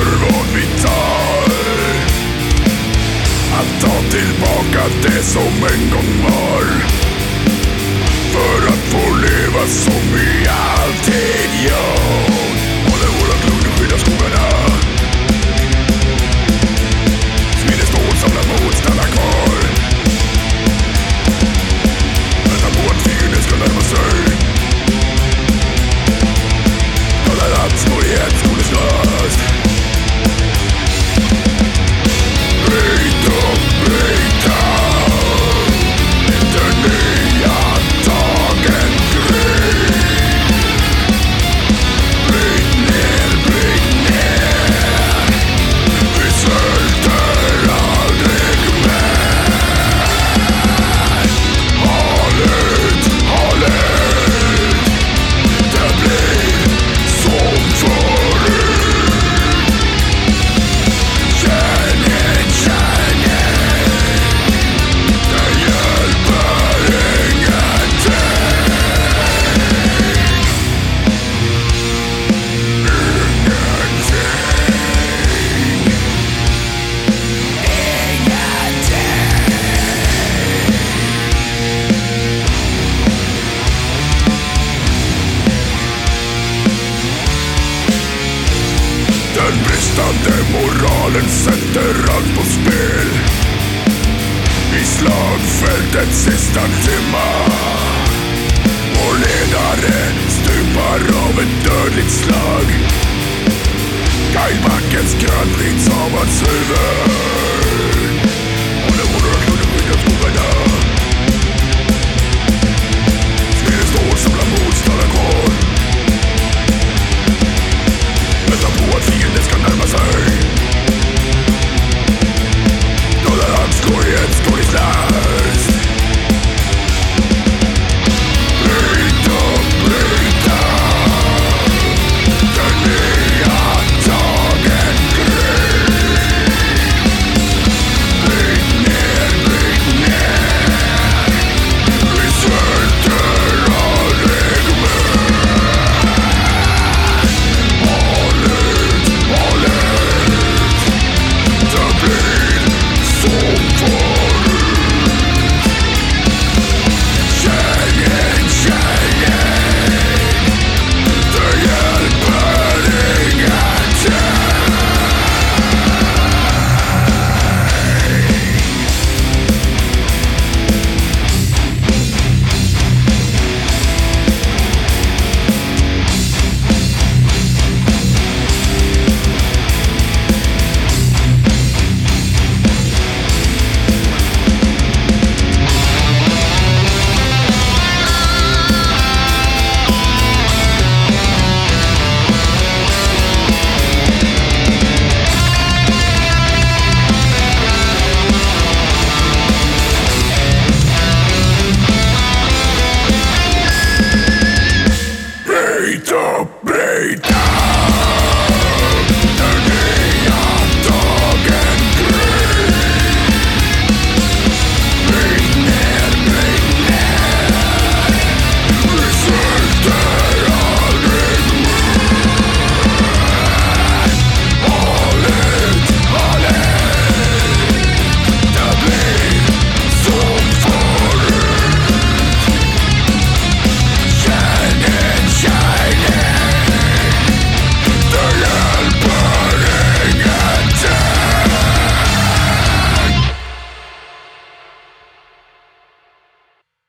för vad vi tar. Att ta tillbaka det som en gång var. För att få leva som vi alltid gör. Den bristande moralen sätter allt på spel. I slagfältets sista timma. Vår ledare stupar av ett dödligt slag. Kajbackens grön vrids av hans huvud.